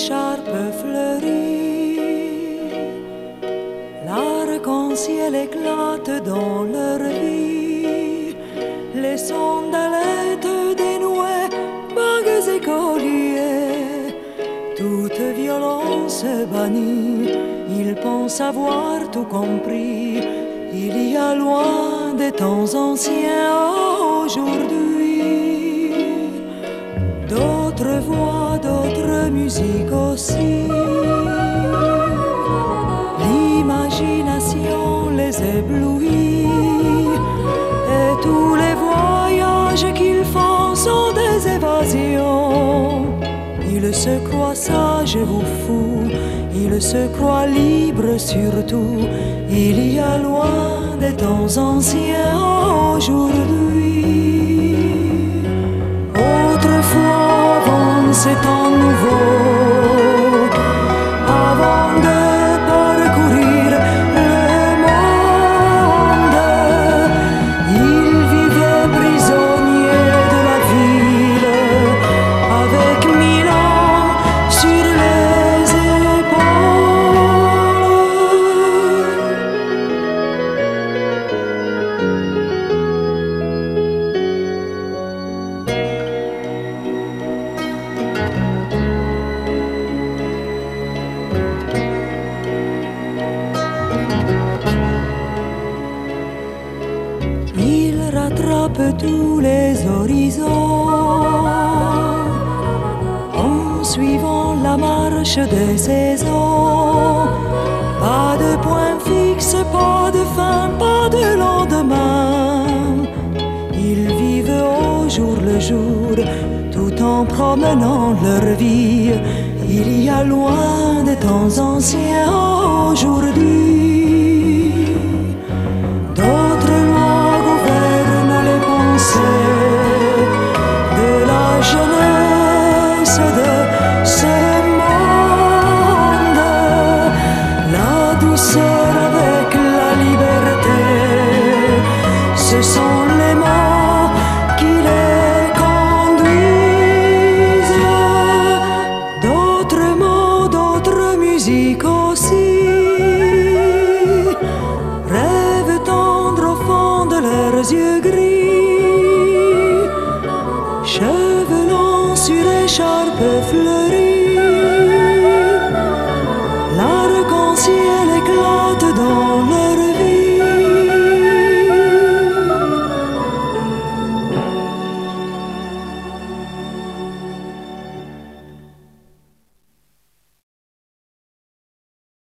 l'écharpe fleurit, l'arc-en-ciel éclate dans leur vie, les sandalettes dénouées, bagues et colliers, toute violence bannie, ils pensent avoir tout compris, il y a loin des temps anciens aujourd'hui. Musiques aussi. L'imagination les éblouit et tous les voyages qu'ils font sont des évasions. Ils se croient sages ou fous, ils se croient libres surtout. Il y a loin des temps anciens aujourd'hui. Avant ces temps nouveaux, Il rattrape tous les horizons en suivant la marche des saisons. Pas de point fixe, pas de fin, pas de lendemain. Ils vivent au jour le jour, tout en promenant leur vie. Il y a loin des temps anciens aujourd'hui. Douceur avec la liberté, ce sont les mots qui les conduisent. D'autres mots, d'autres musiques aussi rêves tendres au fond de leurs yeux gris, cheveux longs sur écharpe fleurie.